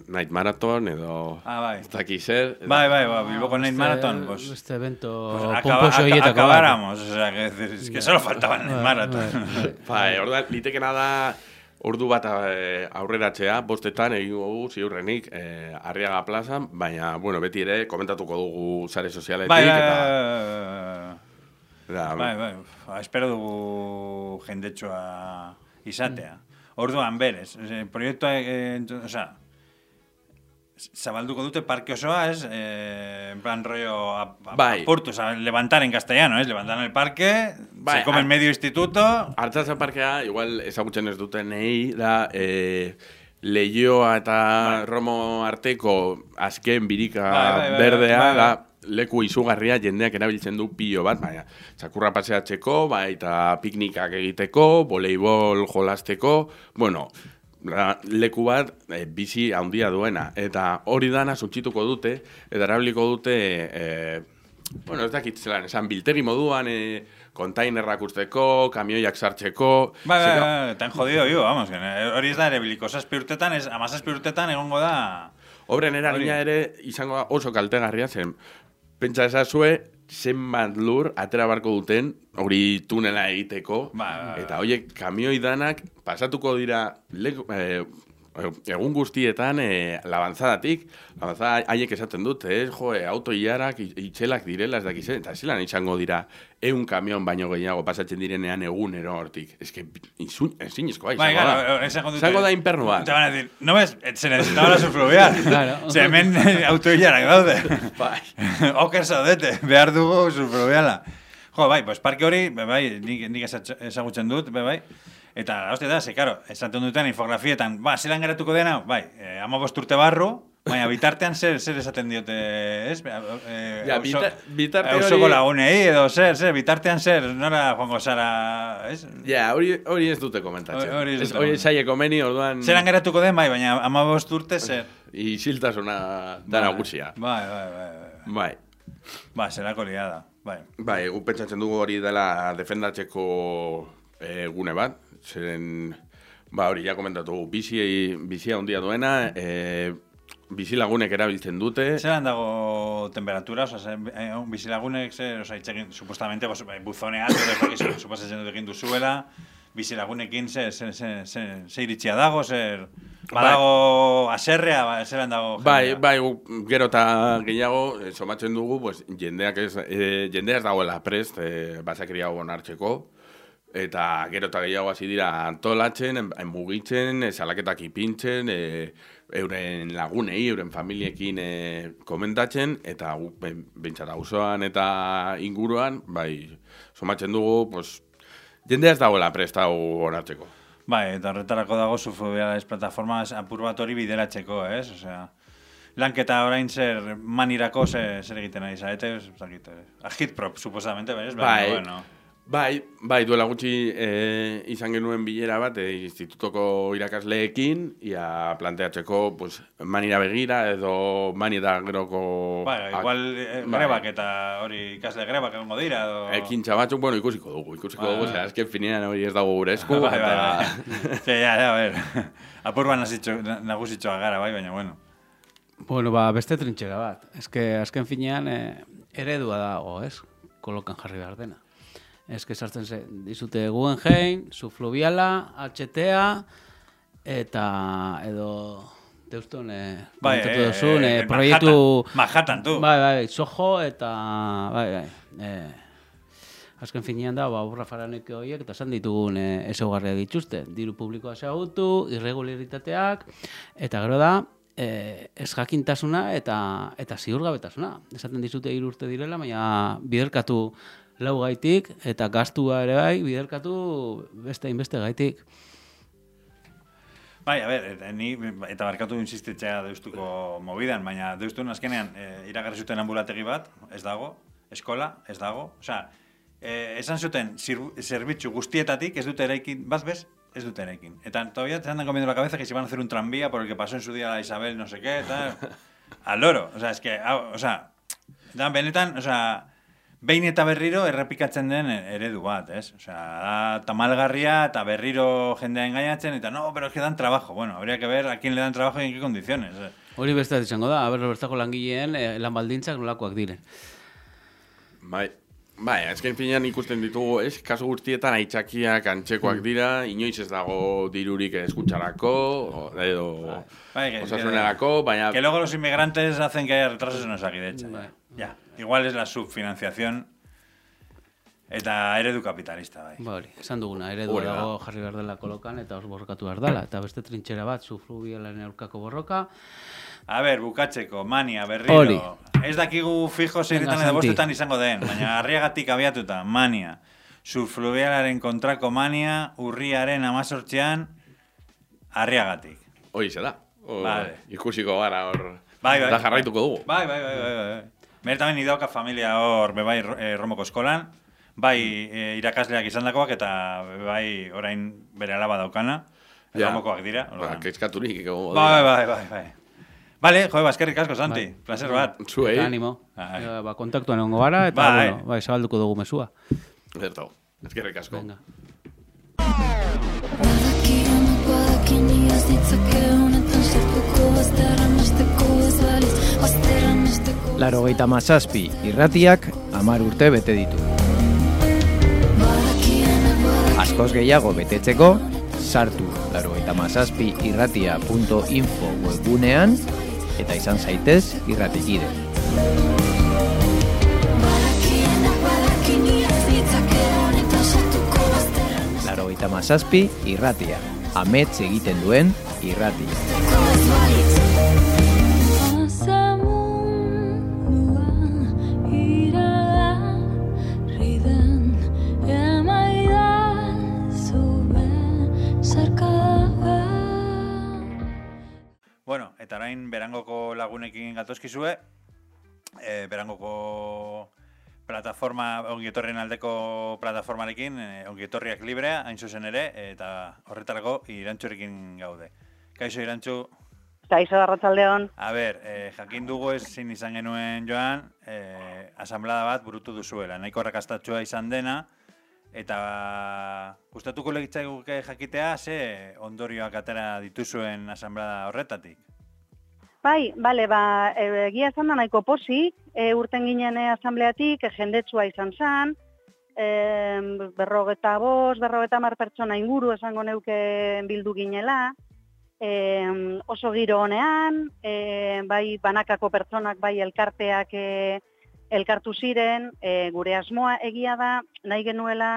Night Marathon edo... Ah, bai. Ez daki zer. Bai, bai, bai, Bilboko Night Este- Marathon, pues... Este evento pues pomposo bat. acabáramos, o sea, que, es que solo faltaba el Night Bai, Marathon. bai. Bai, orda, litekena da ordu bat eh, aurreratzea, bostetan egingo dugu ziurrenik eh, Arriaga plazan, baina, bueno, beti ere komentatuko dugu sare sozialetik, Bai, bai, eta... bai, eta- bai, bai, bai, espero dugu jendetxoa izatea. Orduan, berez, eh, proiektua, ento- o sea, zabalduko dute parke osoa, ez? Eh, en plan rollo a, a, Bai. apurtu, o sea, levantar en castellano, es levantar en el parque, Bai, se come el a- medio instituto, Artzatza parkea, igual ezagutzen ez duten nahi, da eh, Leioa eta Romo arteko azken birika Bai, bai, bai, berdea bai, bai. da leku izugarria jendeak erabiltzen du pilo bat, baina txakurra paseatzeko, baita piknikak egiteko, voleibol jolasteko, bueno, leku bat eh, bizi handia duena. Eta hori dana suntzituko dute, eta erabiliko dute, eh, bueno, ez dakit zelan, esan biltegi moduan, eh, kontainerrak usteko, kamioiak sartzeko, bai, zero- bai, tan jodido vivo, vamos, hori ez da ere biliko, zazpi urtetan, ez, ama zazpi urtetan egongo da... Obren eragina ere izango oso kaltegarria zen. Pentsa ezazue, zenbat lur atera barko duten hori tunela egiteko. Ba, ba, ba. Eta horiek kamioi danak pasatuko dira leku- eh, egun guztietan eh, labantzadatik. Labantzada haiek esaten dute, eh, jo, eh, auto hilarak i- itxelak direla ez dakizen. Eta zelan izango dira eun kamion baino gehiago pasatzen direnean egunero hortik. Ez que ezin izkoa Bai, izango claro, da. Izango da inpernu bat. Te van a decir, no ves, se necesitaba la subfluvial. [laughs] Claro. Se hemen [laughs] autoilarak daude. Bai. [laughs] Oker zaudete, behar dugu subfluviala. Jo, bai, pues parke hori, bai, nik, nik ezagutzen dut, be, bai. Eta, hostia da, ze, karo, esaten duten infografietan, ba, zelan geratuko dena, bai, eh, ama urte barru, baina bitartean zer, zer esaten diote, ez? Eh, Ja, auzo- bita- bitarte auzoko hori- lagunei, edo zer, zer, bitartean zer, nora joango zara, ez? Ja, hori, hori ez dute komentatzen. Hori- ez dute hori komentatzen. saie komeni, orduan... Zelan geratuko den, bai, baina ama urte zer. Isiltasuna da nagusia. Bai, bai, bai, bai. Bai. Ba, zerako liada, bai. Bai, gu pentsatzen dugu hori dela defendatzeko eh, gune bat, zeren, ba, hori ja komentatu, bizi, bizia handia duena, eh, bizi lagunek erabiltzen dute, Zelan dago temperatura, oza, eh, un bizilagunek, zer, oza, itxegin, supuestamente, bos, bai, buzonean, [coughs] suposatzen dut egin duzuela, bizilagunekin, zer, zer, zer, zer, zer iritsia dago, zer, badago aserrea, ba, zelan dago Bai, bai, gero eta gehiago, eh, somatzen dugu, pues, jendeak ez, eh, jendea ez dagoela prest, eh, basakria hau onartzeko, eta gero eta gehiago hasi dira antolatzen, en- en mugitzen, eh, salaketak ipintzen, eh, euren lagunei, euren familiekin eh, komentatzen, eta gu, ben- behintzat auzoan eta inguruan, bai, somatzen dugu, pues, jendea ez dagoela prest hau onartzeko. Bai, eta horretarako dago zufobiales plataforma apur bat hori bideratzeko, ez? Osea, lanketa orain zer manirako zer, zer egiten ari zaete, ez dakit, agitprop, suposamente, ez? Baina, Bai, bueno. Bai, bai, duela gutxi e, izan genuen bilera bat e, institutoko irakasleekin, ia planteatzeko, pues, manira begira edo mani eta geroko... Bai, igual bai. grebak eta hori ikasle grebak egongo dira, edo... Ekintza batzuk, bueno, ikusiko dugu, ikusiko Bai, dugu, bai. zera, azken finean hori ez dago gure [laughs] esku, bai, bai, bai. [laughs] Sí, ja, ja, a ver. [laughs] Apur ban nagusitxoa gara, bai, baina, bueno. Bueno, ba, beste trintxera bat. Ez que azken finean eh, eredua dago, ez? Kolokan jarri behar dena. Que sartzen ze, dizute Guggenheim, Zufluviala, HTA, eta edo deuston, eh, Bai, eh, duzun, eh, eh, proiektu... Manhattan, tu. Bai, bai, Soho eta... Bai, bai. Eh, azken finean da, ba, burra faranek horiek, eta esan ditugun eh, ezaugarriak dituzte. Diru publikoa ezagutu, irregularitateak, eta gero da, eh, ez jakintasuna eta eta ziurgabetasuna. Esaten dizute hiru urte direla, baina biderkatu lau gaitik, eta gastua ere bai, biderkatu beste inbeste gaitik. Bai, a ber, eta, ni, eta barkatu insistitzea deustuko mobidan, baina deustun azkenean e, iragarri zuten ambulategi bat, ez dago, eskola, ez dago. Osea, e, esan zuten zerbitzu guztietatik ez dute eraikin, bat bez, ez dute eraikin. Eta todavía te andan comiendo la cabeza que se van a hacer un tranvía por el que pasó en su día la Isabel no sé qué, tal. [laughs] Al loro. O sea, es que, hau, o sea, benetan, o sea, behin eta berriro errepikatzen den eredu bat, ez? Osea, tamalgarria eta berriro jendea engainatzen, eta no, pero es que dan trabajo. Bueno, habría que ver a quién le dan trabajo y en qué condiciones. eh. Hori beste izango da, aber bertako langileen eh, lan baldintzak nolakoak diren. Bai, bai, azken finean ikusten ditugu, ez, kasu guztietan aitzakiak antxekoak Mm. dira, inoiz ez dago dirurik eskutsarako, o- edo Bai, que- osasunerako, baina... Que luego los inmigrantes hacen que haya retrasos en Osakidecha. Bai. Ya, igual es la subfinanciación eta eredu kapitalista, bai. Ba hori, esan duguna, eredu da. dago jarri behar dela kolokan eta hor borrokatu behar dela. Eta beste trintxera bat, suflubialen aurkako borroka. A ber, bukatzeko, mania, berriro. Hori. Ez dakigu fijo zeinetan Venga, edo bostetan izango den, baina arriagatik abiatuta, mania. Subfluvialaren kontrako mania, urriaren amazortzean, arriagatik. Hoi da. O, Vale. Ikusiko gara hor. Bai, bai. Da jarraituko dugu. Bai, bai, bai, bai, bai. Ber tamen idauka familia hor, bebai eh, Romoko eskolan, bai eh, irakasleak izandakoak eta bai orain bere alaba daukana, Ja. Romokoak dira. Ba, kezkaturik. egongo Bai, bai, bai, bai. Vale, joe, baskerrik asko, Santi. Placer bat. Zuei. Eta animo. Bai. Eh, Ba, kontaktuan egongo gara, eta Bai. bueno, bai, zabalduko dugu mesua. Zerto. Ezkerrik asko. Venga. Laro geita mazazpi irratiak amar urte bete ditu. Askoz gehiago betetzeko, sartu laro geita mazazpi irratia.info webgunean eta izan zaitez irratikide. Laro geita mazazpi irratia. Amets egiten duen irratia. Eta orain berangoko lagunekin gatozkizue, e, berangoko plataforma, ongietorren aldeko plataformarekin, e, ongietorriak librea, hain zuzen ere, eta horretarako irantxurekin gaude. Kaixo irantxu, Kaixo arratsaldeon. a ber, e, jakin dugu ezin izan genuen joan, e, asamblada bat burutu duzuela, nahiko rakastatxua izan dena, eta gustatuko legitzaiguke jakitea, ze ondorioak atera dituzuen asamblada horretatik. Bai, bale, ba, e, egia esan da nahiko posi, e, urten ginen e, asambleatik, e, jendetsua izan zan, e, berrogeta bost, berrogeta mar pertsona inguru esango neuke bildu ginela, e, oso giro honean, e, bai banakako pertsonak, bai elkarteak e, elkartu ziren, e, gure asmoa egia da, nahi genuela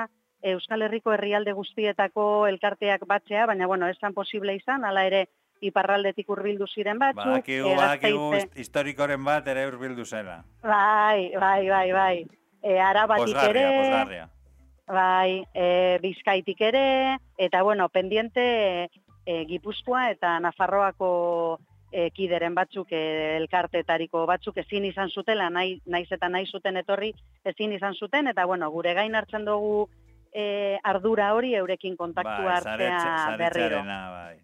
Euskal Herriko herrialde guztietako elkarteak batzea, baina bueno, ez zan posible izan, hala ere iparraldetik hurbildu ziren batzuk. Badakigu, badakigu historikoren bat ere hurbildu zela. Bai, bai, bai, bai. E, arabatik Posgarria, ere, posgarria. bai, e, bizkaitik ere, eta bueno, pendiente e, Gipuzkoa eta Nafarroako e, kideren batzuk, e, elkartetariko batzuk ezin izan zutela, nahi, naiz eta nahi zuten etorri ezin izan zuten, eta bueno, gure gain hartzen dugu e, ardura hori eurekin kontaktua Bai, hartzea berriro. bai.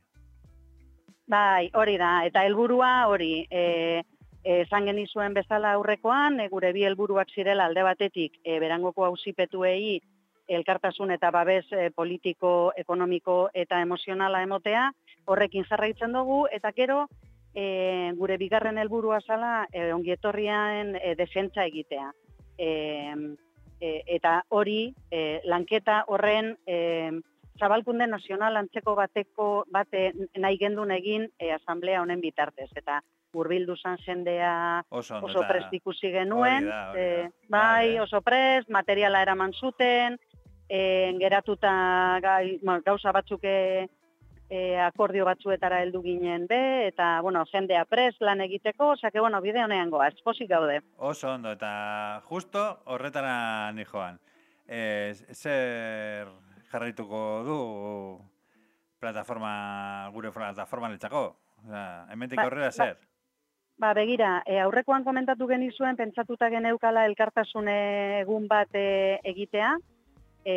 Bai, hori da, eta helburua hori, e, esan genizuen bezala aurrekoan, e, gure bi helburuak zirela alde batetik, e, berangoko auzipetuei elkartasun eta babes e, politiko, ekonomiko eta emozionala emotea, horrekin jarraitzen dugu, eta gero, e, gure bigarren helburua zala e, ongietorrian e, defentsa egitea. E, e, eta hori, e, lanketa horren e, zabalkunde nazional antzeko bateko bate nahi gendun egin e, asamblea honen bitartez. Eta hurbildu zan jendea Oso, oso prest ikusi genuen, hori da, hori eh, da. bai, Vale. oso prest, materiala eraman zuten, e, geratuta gai, bueno, gauza batzuk e, e, akordio batzuetara heldu ginen be, eta, bueno, jendea prest lan egiteko, osea, que, bueno, bide honean goa, espozik gaude. Oso ondo, eta justo horretara ni joan. E, zer jarraituko du plataforma, gure plataforma letzako? Hemendik Ba- aurrera ba- zer? Ba, begira, e, aurrekoan komentatu genizuen, pentsatuta geneukala elkartasun egun bat e, egitea, e,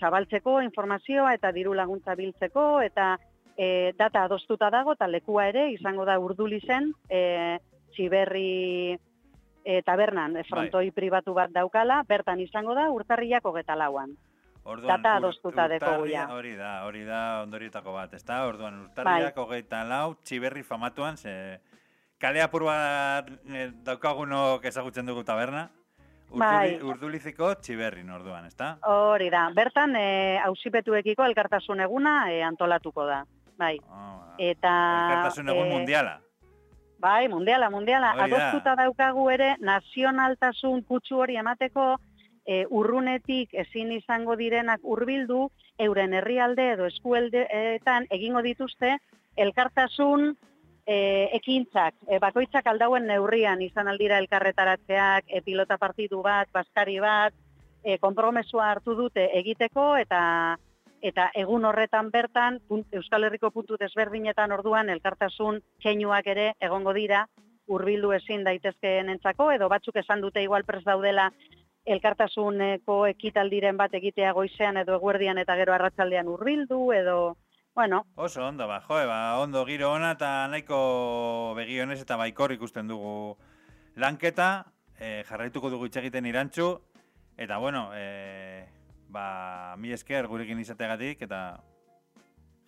zabaltzeko informazioa eta diru laguntza biltzeko, eta e, data adostuta dago, eta lekua ere, izango da urduli zen, e, txiberri e, tabernan e, frontoi pribatu bat daukala, bertan izango da urtarriak hogeta lauan. Orduan, Data adostuta dekogu ja. Hori da, hori da ondorietako bat, ezta? Orduan, urtarriak Bai. hogeita lau, txiberri famatuan, ze kale apur bat eh, daukagunok ezagutzen dugu taberna. Bai. Urduli, Urduliziko txiberrin orduan, ezta? Hori da, bertan e, ausipetuekiko elkartasun eguna e, antolatuko da. Bai. Eta... Elkartasun egun e, mundiala. Bai, mundiala, mundiala. Hori da. Adostuta daukagu ere, nazionaltasun kutsu hori emateko, e, urrunetik ezin izango direnak hurbildu euren herrialde edo eskueldeetan egingo dituzte, elkartasun e, ekintzak, e, bakoitzak aldauen neurrian izan aldira elkarretaratzeak, e, pilota partidu bat, baskari bat, e, konpromesua hartu dute egiteko eta eta egun horretan bertan punt, Euskal Herriko puntu desberdinetan orduan elkartasun keinuak ere egongo dira hurbildu ezin daitezkeenentzako edo batzuk esan dute igual pres daudela elkartasuneko ekitaldiren bat egitea goizean edo eguerdian eta gero arratsaldean hurbildu edo bueno, Oso ondo, ba, joe, ba, ondo giro ona eta nahiko begionez eta baikor ikusten dugu lanketa, e, jarraituko dugu hitz egiten irantzu, eta bueno, e, ba, mi esker gurekin izateagatik eta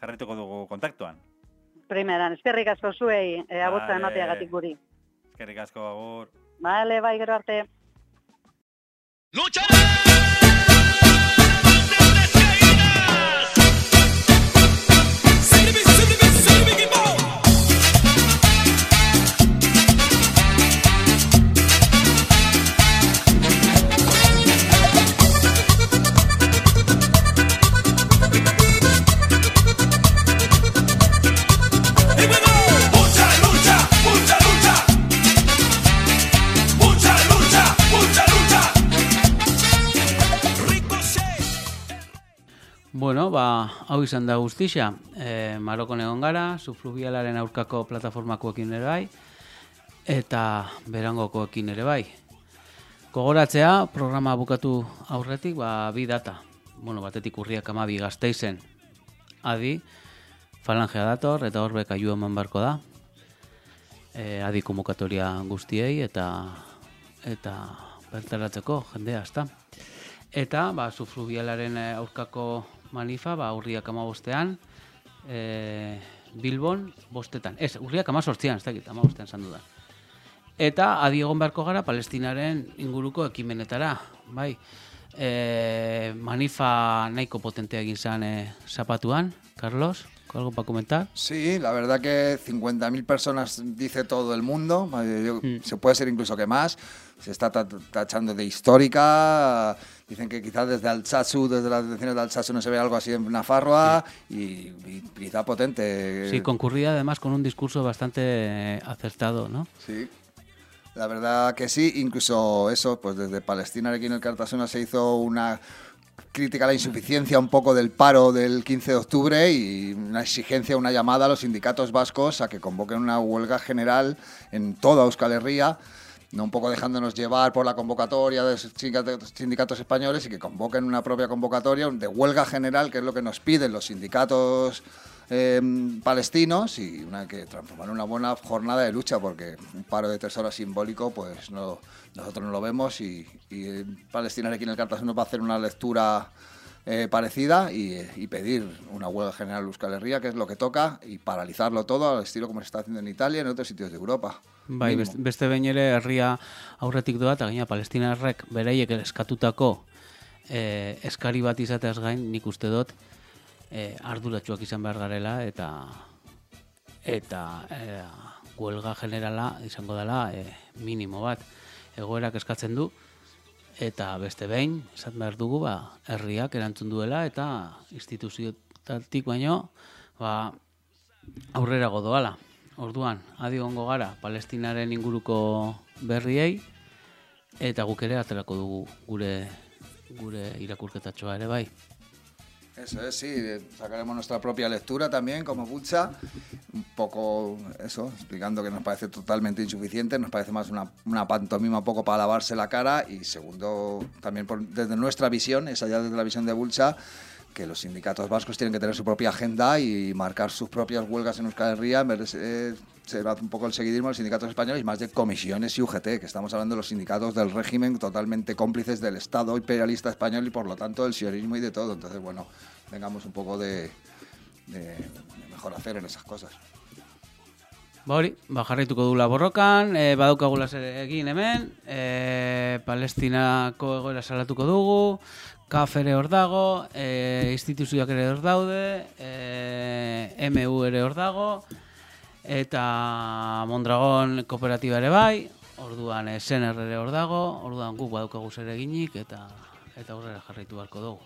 jarraituko dugu kontaktuan. primeran, eskerrik asko zuei, e, abotza Vale. emateagatik guri. Eskerrik asko, agur. Vale, bai, gero arte. lucharé. Bueno, ba, hau izan da guztixa. E, Marokon egon gara, subfluvialaren aurkako plataformakoekin ere bai, eta berangokoekin ere bai. Gogoratzea, programa bukatu aurretik, ba, bi data. Bueno, batetik urriak amabi gazteizen. Adi, falangea dator, eta hor beka eman barko da. E, adi konvokatoria guztiei, eta eta bertaratzeko jendea, ezta. Eta, ba, subfluvialaren eh, aurkako manifa, ba, urriak amabostean, e, Bilbon, bostetan. Ez, urriak amazortzian, ez dakit, amabostean esan dudan. Eta, adi egon beharko gara, Palestinaren inguruko ekimenetara, bai. E, manifa nahiko potentea egin zen e, zapatuan, Carlos, ¿algo para comentar? Sí, la verdad que 50.000 personas dice todo el mundo, eh, yo- se puede ser incluso que más, se está ta- tachando de histórica, dicen que quizás desde Alsasu, desde las detenciones de Alsasu no se ve algo así en Nafarroa y, y quizá potente. Sí, concurrida además con un discurso bastante acertado, ¿no? Sí. La verdad que sí, incluso eso, pues desde Palestina aquí en el Cartasuna se hizo una crítica a la insuficiencia un poco del paro del 15 de octubre y una exigencia, una llamada a los sindicatos vascos a que convoquen una huelga general en toda Euskal Herria, no un poco dejándonos llevar por la convocatoria de sindicatos, españoles y que convoquen una propia convocatoria de huelga general, que es lo que nos piden los sindicatos eh, palestinos y una que transformar una buena jornada de lucha porque un paro de tres horas simbólico pues no nosotros no lo vemos y, y Palestina aquí en el Cartagena va a hacer una lectura eh, parecida y, y pedir una huelga general en Euskal Herria que es lo que toca y paralizarlo todo al estilo como se está haciendo en Italia y en otros sitios de Europa Bai, Mínimo. beste, beste behin ere herria aurretik doa, eta gaina palestinarrek bereiek eskatutako eh, eskari bat izateaz gain, nik uste dut eh, arduratsuak izan behar garela, eta eta eh, huelga generala izango dela eh, minimo bat. Egoerak eskatzen du, eta beste behin, esan behar dugu, ba, herriak erantzun duela, eta instituziotatik baino, ba, aurrera godoala. Orduan, adi gongo gara, Palestinaren inguruko berriei, eta guk ere aterako dugu gure gure irakurketatxoa ere bai. Eso es, sí, sacaremos nuestra propia lectura también como Bucha, un poco eso, explicando que nos parece totalmente insuficiente, nos parece más una, una pantomima un poco para lavarse la cara y segundo, también por- desde nuestra visión, esa ya desde la visión de Bucha, que los sindicatos vascos tienen que tener su propia agenda y marcar sus propias huelgas en Euskal Herria, ser- se va un poco el seguidismo de los sindicatos españoles más de comisiones y UGT, que estamos hablando de los sindicatos del régimen totalmente cómplices del Estado imperialista español y por lo tanto del sionismo y de todo. Entonces, bueno, tengamos un poco de, mejor hacer en esas cosas. Ba hori, ba jarraituko dula borrokan, e, badaukagula egin hemen, e, Palestinako egoera salatuko KAF ere hor dago, e, instituzioak ere hor daude, e, MU ere hor dago, eta Mondragon kooperatiba ere bai, orduan e, Sener ere hor dago, orduan guk badaukagu zer eginik, eta eta aurrera jarraitu beharko dugu.